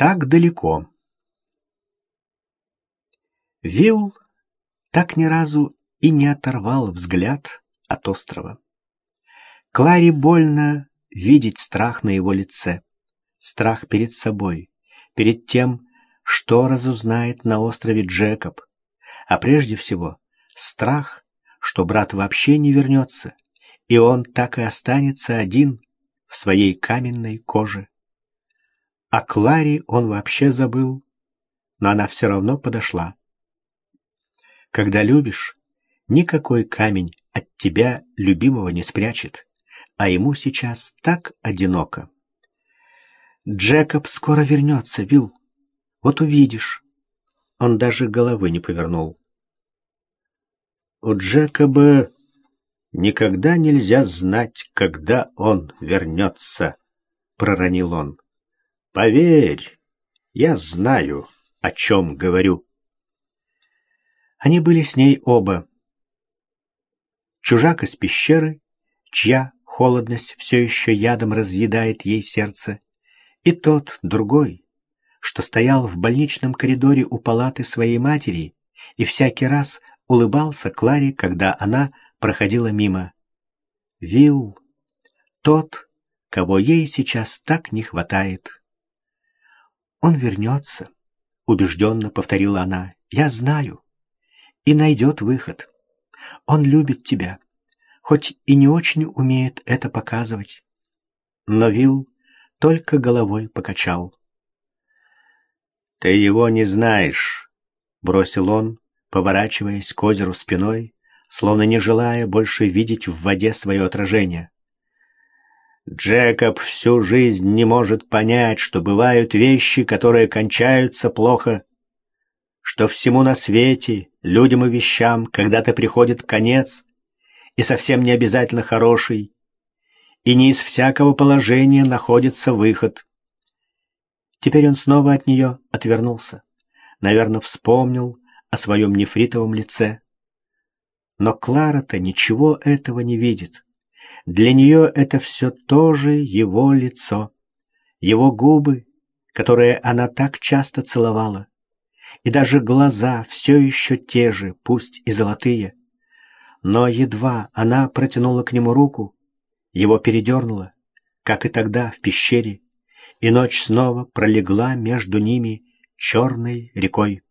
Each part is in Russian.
так далеко. Вилл так ни разу и не оторвал взгляд от острова. Кларе больно видеть страх на его лице, страх перед собой, перед тем, что разузнает на острове Джекоб, а прежде всего страх, что брат вообще не вернется, и он так и останется один в своей каменной коже. О Кларе он вообще забыл, но она все равно подошла. Когда любишь, никакой камень от тебя любимого не спрячет, а ему сейчас так одиноко. Джекоб скоро вернется, Вилл. Вот увидишь. Он даже головы не повернул. У Джекоба никогда нельзя знать, когда он вернется, проронил он. Поверь, я знаю, о чем говорю. Они были с ней оба. Чужак из пещеры, чья холодность все еще ядом разъедает ей сердце, и тот, другой, что стоял в больничном коридоре у палаты своей матери и всякий раз улыбался Кларе, когда она проходила мимо. Вил, тот, кого ей сейчас так не хватает. «Он вернется», — убежденно повторила она. «Я знаю. И найдет выход. Он любит тебя, хоть и не очень умеет это показывать». Но Вилл только головой покачал. «Ты его не знаешь», — бросил он, поворачиваясь к озеру спиной, словно не желая больше видеть в воде свое отражение. Джекоб всю жизнь не может понять, что бывают вещи, которые кончаются плохо, что всему на свете, людям и вещам, когда-то приходит конец, и совсем не обязательно хороший, и не из всякого положения находится выход. Теперь он снова от нее отвернулся, наверное, вспомнил о своем нефритовом лице. Но Клара-то ничего этого не видит. Для нее это все тоже его лицо, его губы, которые она так часто целовала, и даже глаза все еще те же, пусть и золотые. Но едва она протянула к нему руку, его передернуло, как и тогда в пещере, и ночь снова пролегла между ними черной рекой.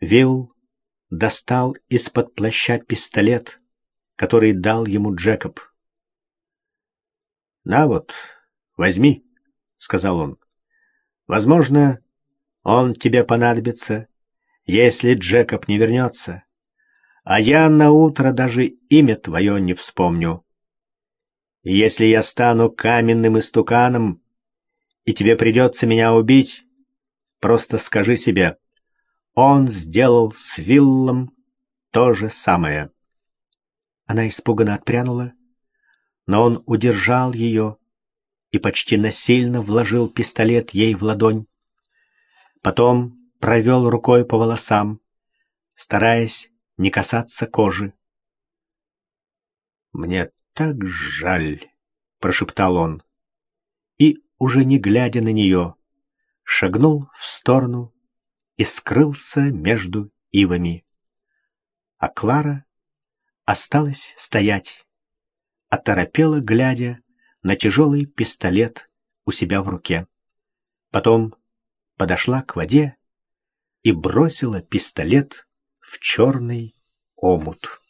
Вилл достал из-под плаща пистолет — который дал ему Джекоб. «На вот, возьми», — сказал он. «Возможно, он тебе понадобится, если Джекоб не вернется, а я на утро даже имя твое не вспомню. И если я стану каменным истуканом, и тебе придется меня убить, просто скажи себе, он сделал с Виллом то же самое». Она испуганно отпрянула, но он удержал ее и почти насильно вложил пистолет ей в ладонь. Потом провел рукой по волосам, стараясь не касаться кожи. «Мне так жаль», — прошептал он, и, уже не глядя на нее, шагнул в сторону и скрылся между ивами. А Клара осталась стоять, оторопела, глядя на тяжелый пистолет у себя в руке. Потом подошла к воде и бросила пистолет в черный омут.